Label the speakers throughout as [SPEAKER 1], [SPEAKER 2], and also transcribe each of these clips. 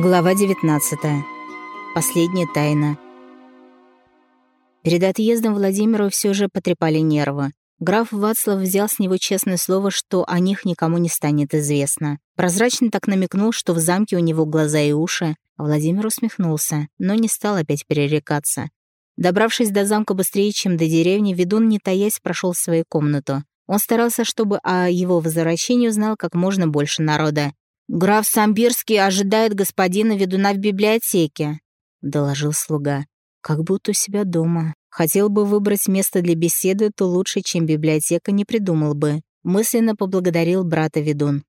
[SPEAKER 1] Глава 19. Последняя тайна. Перед отъездом Владимиру все же потрепали нервы. Граф Вацлав взял с него честное слово, что о них никому не станет известно. Прозрачно так намекнул, что в замке у него глаза и уши. Владимир усмехнулся, но не стал опять перерекаться. Добравшись до замка быстрее, чем до деревни, ведун, не таясь, прошел в свою комнату. Он старался, чтобы о его возвращении узнал как можно больше народа. «Граф Самбирский ожидает господина ведуна в библиотеке», — доложил слуга. «Как будто у себя дома. Хотел бы выбрать место для беседы, то лучше, чем библиотека, не придумал бы». Мысленно поблагодарил брата ведун.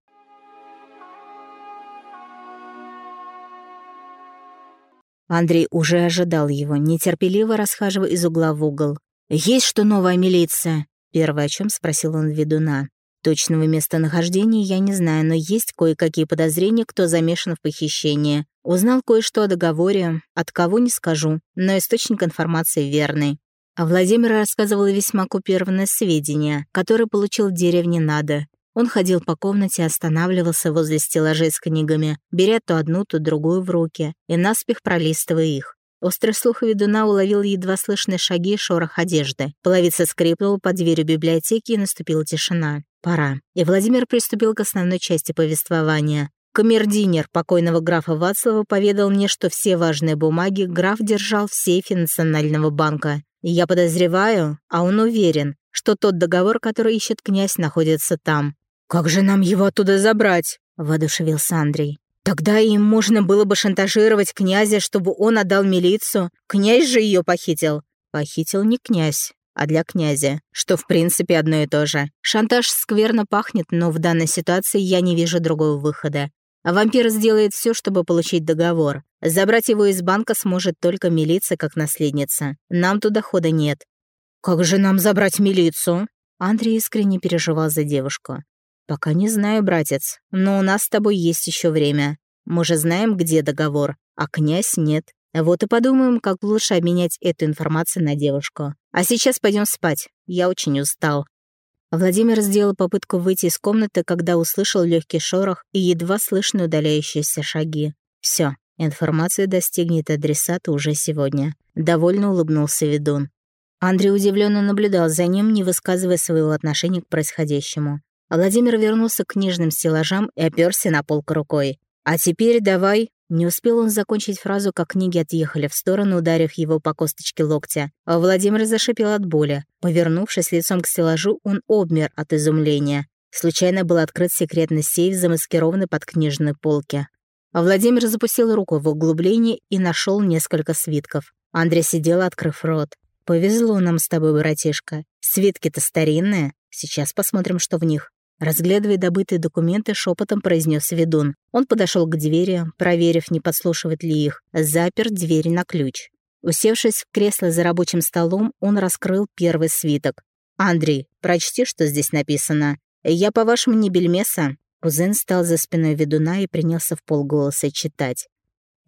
[SPEAKER 1] Андрей уже ожидал его, нетерпеливо расхаживая из угла в угол. «Есть что новая милиция?» Первое, о чем спросил он ведуна. Точного местонахождения я не знаю, но есть кое-какие подозрения, кто замешан в похищении. Узнал кое-что о договоре, от кого не скажу, но источник информации верный. А Владимир рассказывал весьма купированное сведения, которые получил в деревне Нада. Он ходил по комнате, останавливался возле стеллажей с книгами, беря то одну, то другую в руки и наспех пролистывая их. Острый слух ведуна уловил едва слышные шаги и шорох одежды. Половица скрипнула под дверью библиотеки, и наступила тишина. Пора. И Владимир приступил к основной части повествования. Камердинер покойного графа Вацлава поведал мне, что все важные бумаги граф держал в сейфе Национального банка. Я подозреваю, а он уверен, что тот договор, который ищет князь, находится там. «Как же нам его оттуда забрать?» — воодушевился Андрей. Тогда им можно было бы шантажировать князя, чтобы он отдал милицию. Князь же ее похитил. Похитил не князь, а для князя, что в принципе одно и то же. Шантаж скверно пахнет, но в данной ситуации я не вижу другого выхода. А вампир сделает все, чтобы получить договор. Забрать его из банка сможет только милиция как наследница. Нам туда хода нет. «Как же нам забрать милицию?» Андрей искренне переживал за девушку. «Пока не знаю, братец, но у нас с тобой есть еще время. Мы же знаем, где договор, а князь нет. Вот и подумаем, как лучше обменять эту информацию на девушку. А сейчас пойдем спать. Я очень устал». Владимир сделал попытку выйти из комнаты, когда услышал легкий шорох и едва слышно удаляющиеся шаги. Все, информация достигнет адресата уже сегодня. Довольно улыбнулся ведун. Андрей удивленно наблюдал за ним, не высказывая своего отношения к происходящему. Владимир вернулся к книжным стеллажам и оперся на полку рукой. «А теперь давай...» Не успел он закончить фразу, как книги отъехали в сторону, ударив его по косточке локтя. А Владимир зашипел от боли. Повернувшись лицом к стеллажу, он обмер от изумления. Случайно был открыт секретный сейф, замаскированный под книжные полки. А Владимир запустил руку в углубление и нашел несколько свитков. Андрей сидел, открыв рот. «Повезло нам с тобой, братишка. Свитки-то старинные. Сейчас посмотрим, что в них». Разглядывая добытые документы, шепотом произнес ведун. Он подошел к двери, проверив, не подслушивать ли их, запер дверь на ключ. Усевшись в кресло за рабочим столом, он раскрыл первый свиток. «Андрей, прочти, что здесь написано. Я, по-вашему, не бельмеса?» Кузен стал за спиной ведуна и принялся в полголоса читать.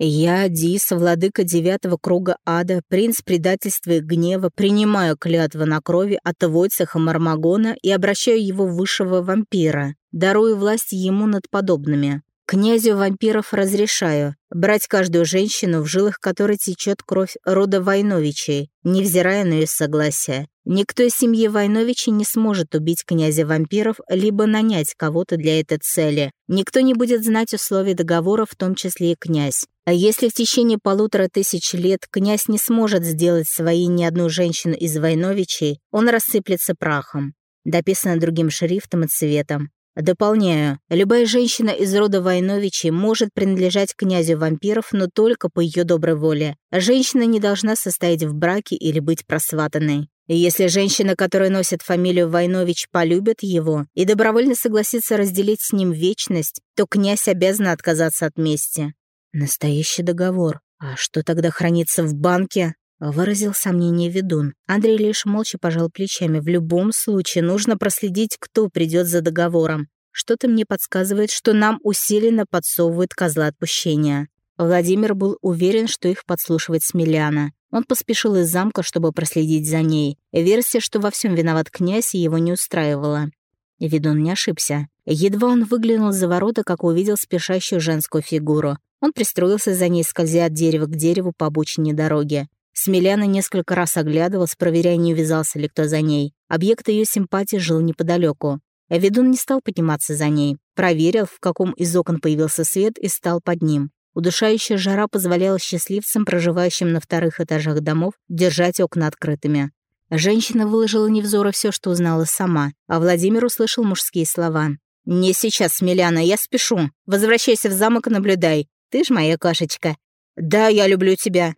[SPEAKER 1] «Я, Дис, владыка девятого круга ада, принц предательства и гнева, принимаю клятву на крови от Войцеха Мармагона и обращаю его в высшего вампира, дарую власть ему над подобными. Князю вампиров разрешаю брать каждую женщину, в жилах которой течет кровь рода Войновичей, невзирая на ее согласие. Никто из семьи Войновичей не сможет убить князя вампиров, либо нанять кого-то для этой цели. Никто не будет знать условий договора, в том числе и князь. А если в течение полутора тысяч лет князь не сможет сделать своей ни одну женщину из Войновичей, он рассыплется прахом. Дописано другим шрифтом и цветом. Дополняю, любая женщина из рода Войновичей может принадлежать князю вампиров, но только по ее доброй воле. Женщина не должна состоять в браке или быть просватанной. Если женщина, которая носит фамилию Войнович, полюбит его и добровольно согласится разделить с ним вечность, то князь обязан отказаться от мести. Настоящий договор. А что тогда хранится в банке? Выразил сомнение ведун. Андрей лишь молча пожал плечами. В любом случае нужно проследить, кто придет за договором. Что-то мне подсказывает, что нам усиленно подсовывают козла отпущения. Владимир был уверен, что их подслушивает Смеляна. Он поспешил из замка, чтобы проследить за ней. Версия, что во всем виноват князь, его не устраивала. Ведун не ошибся. Едва он выглянул за ворота, как увидел спешащую женскую фигуру. Он пристроился за ней, скользя от дерева к дереву по обочине дороги. Смеляна несколько раз оглядывалась, проверяя, не увязался ли кто за ней. Объект ее симпатии жил неподалеку. Ведун не стал подниматься за ней. Проверил, в каком из окон появился свет, и стал под ним. Удушающая жара позволяла счастливцам, проживающим на вторых этажах домов, держать окна открытыми. Женщина выложила Невзора все, что узнала сама, а Владимир услышал мужские слова. «Не сейчас, Смеляна, я спешу. Возвращайся в замок и наблюдай. Ты ж моя кошечка». «Да, я люблю тебя».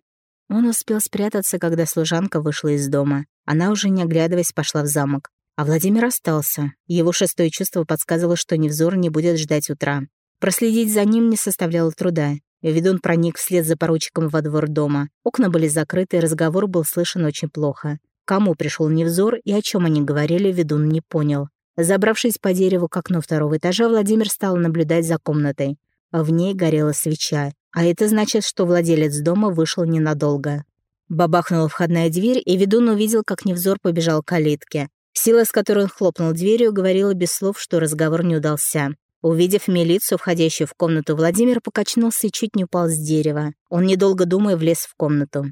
[SPEAKER 1] Он успел спрятаться, когда служанка вышла из дома. Она уже не оглядываясь пошла в замок. А Владимир остался. Его шестое чувство подсказывало, что Невзор не будет ждать утра. Проследить за ним не составляло труда. Ведун проник вслед за поручиком во двор дома. Окна были закрыты, разговор был слышен очень плохо. Кому пришел Невзор и о чем они говорили, ведун не понял. Забравшись по дереву к окну второго этажа, Владимир стал наблюдать за комнатой. В ней горела свеча, а это значит, что владелец дома вышел ненадолго. Бабахнула входная дверь, и ведун увидел, как Невзор побежал к калитке. Сила, с которой он хлопнул дверью, говорила без слов, что разговор не удался. Увидев милицию, входящую в комнату, Владимир покачнулся и чуть не упал с дерева. Он, недолго думая, влез в комнату.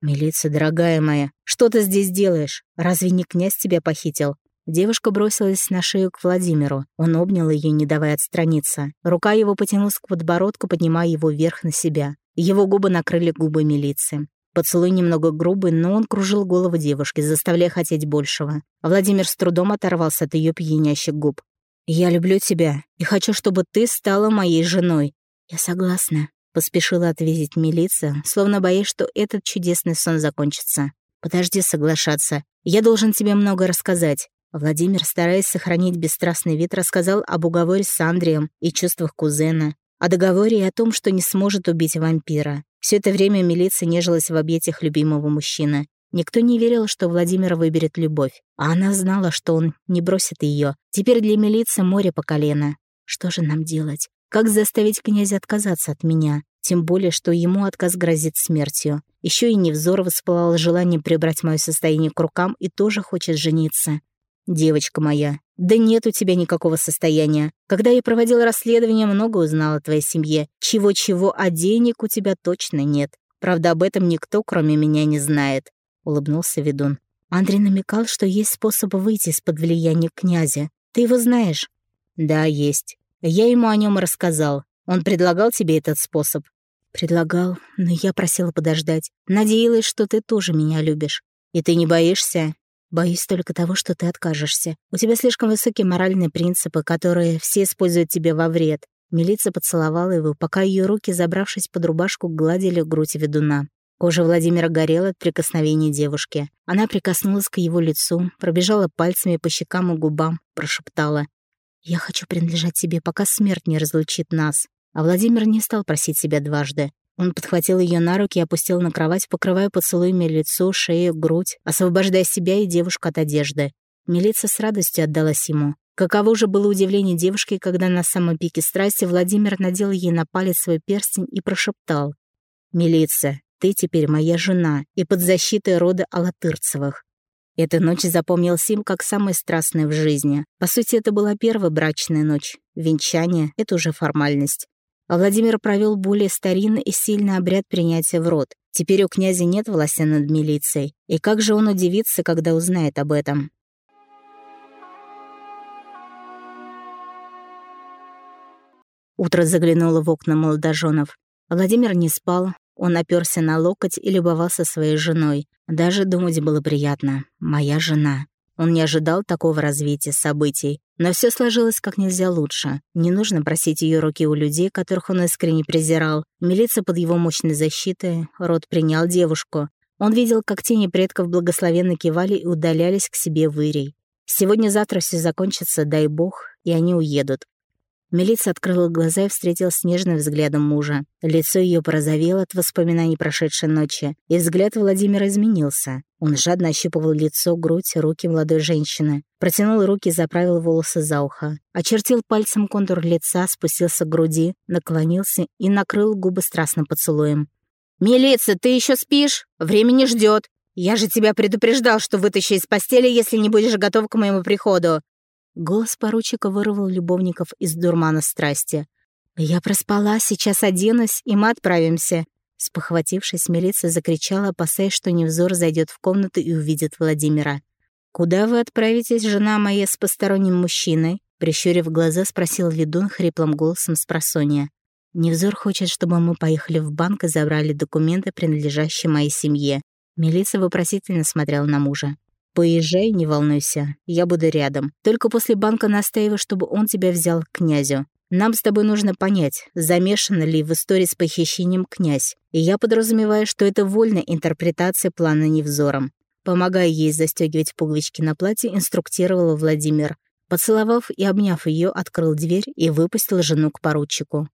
[SPEAKER 1] «Милиция, дорогая моя, что ты здесь делаешь? Разве не князь тебя похитил?» Девушка бросилась на шею к Владимиру. Он обнял ее, не давая отстраниться. Рука его потянулась к подбородку, поднимая его вверх на себя. Его губы накрыли губы милиции. Поцелуй немного грубый, но он кружил голову девушки, заставляя хотеть большего. Владимир с трудом оторвался от ее пьянящих губ. «Я люблю тебя и хочу, чтобы ты стала моей женой». «Я согласна», — поспешила ответить милиция, словно боясь, что этот чудесный сон закончится. «Подожди соглашаться. Я должен тебе много рассказать». Владимир, стараясь сохранить бесстрастный вид, рассказал об уговоре с Андреем и чувствах кузена, о договоре и о том, что не сможет убить вампира. Все это время милиция нежилась в объятиях любимого мужчины. Никто не верил, что Владимир выберет любовь, а она знала, что он не бросит ее. Теперь для милиции море по колено. Что же нам делать? Как заставить князя отказаться от меня? Тем более, что ему отказ грозит смертью. Еще и Невзор воспылало желание прибрать мое состояние к рукам и тоже хочет жениться. «Девочка моя, да нет у тебя никакого состояния. Когда я проводил расследование, много узнал о твоей семье. Чего-чего, а денег у тебя точно нет. Правда, об этом никто, кроме меня, не знает», — улыбнулся ведун. Андрей намекал, что есть способ выйти из-под влияния князя. Ты его знаешь? Да, есть. Я ему о нем рассказал. Он предлагал тебе этот способ? Предлагал, но я просила подождать. Надеялась, что ты тоже меня любишь. И ты не боишься? Боюсь только того, что ты откажешься. У тебя слишком высокие моральные принципы, которые все используют тебе во вред. Милиция поцеловала его, пока ее руки, забравшись под рубашку, гладили грудь ведуна. Кожа Владимира горела от прикосновений девушки. Она прикоснулась к его лицу, пробежала пальцами по щекам и губам, прошептала. «Я хочу принадлежать тебе, пока смерть не разлучит нас». А Владимир не стал просить себя дважды. Он подхватил ее на руки и опустил на кровать, покрывая поцелуями лицо, шею, грудь, освобождая себя и девушку от одежды. Милиция с радостью отдалась ему. Каково же было удивление девушки, когда на самом пике страсти Владимир надел ей на палец свой перстень и прошептал. «Милиция, ты теперь моя жена и под защитой рода Алатырцевых». Эта ночь запомнилась им как самая страстная в жизни. По сути, это была первая брачная ночь. Венчание — это уже формальность. А Владимир провел более старинный и сильный обряд принятия в рот. Теперь у князя нет власти над милицией. И как же он удивится, когда узнает об этом? Утро заглянуло в окна молодоженов. Владимир не спал, он оперся на локоть и любовался своей женой. Даже думать было приятно. «Моя жена». Он не ожидал такого развития событий. Но все сложилось как нельзя лучше. Не нужно просить ее руки у людей, которых он искренне презирал. Милиция под его мощной защитой, род принял девушку. Он видел, как тени предков благословенно кивали и удалялись к себе в Ирий. Сегодня-завтра все закончится, дай бог, и они уедут. Милиция открыла глаза и встретила с нежным взглядом мужа. Лицо ее порозовело от воспоминаний прошедшей ночи, и взгляд Владимира изменился. Он жадно ощупывал лицо, грудь, руки молодой женщины. Протянул руки и заправил волосы за ухо. Очертил пальцем контур лица, спустился к груди, наклонился и накрыл губы страстным поцелуем. «Милиция, ты еще спишь? Время не ждет. Я же тебя предупреждал, что вытащу из постели, если не будешь готов к моему приходу. Голос поручика вырвал любовников из дурмана страсти. «Я проспала, сейчас оденусь, и мы отправимся». Спохватившись, милиция закричала, опасаясь, что Невзор зайдет в комнату и увидит Владимира. «Куда вы отправитесь, жена моя, с посторонним мужчиной?» Прищурив глаза, спросил ведун хриплым голосом с просонья. «Невзор хочет, чтобы мы поехали в банк и забрали документы, принадлежащие моей семье». Милиция вопросительно смотрела на мужа. «Поезжай, не волнуйся, я буду рядом. Только после банка настаиваю, чтобы он тебя взял к князю. Нам с тобой нужно понять, замешан ли в истории с похищением князь. И я подразумеваю, что это вольная интерпретация плана невзором. Помогая ей застегивать пуговички на платье, инструктировала Владимир. Поцеловав и обняв ее, открыл дверь и выпустил жену к поручику.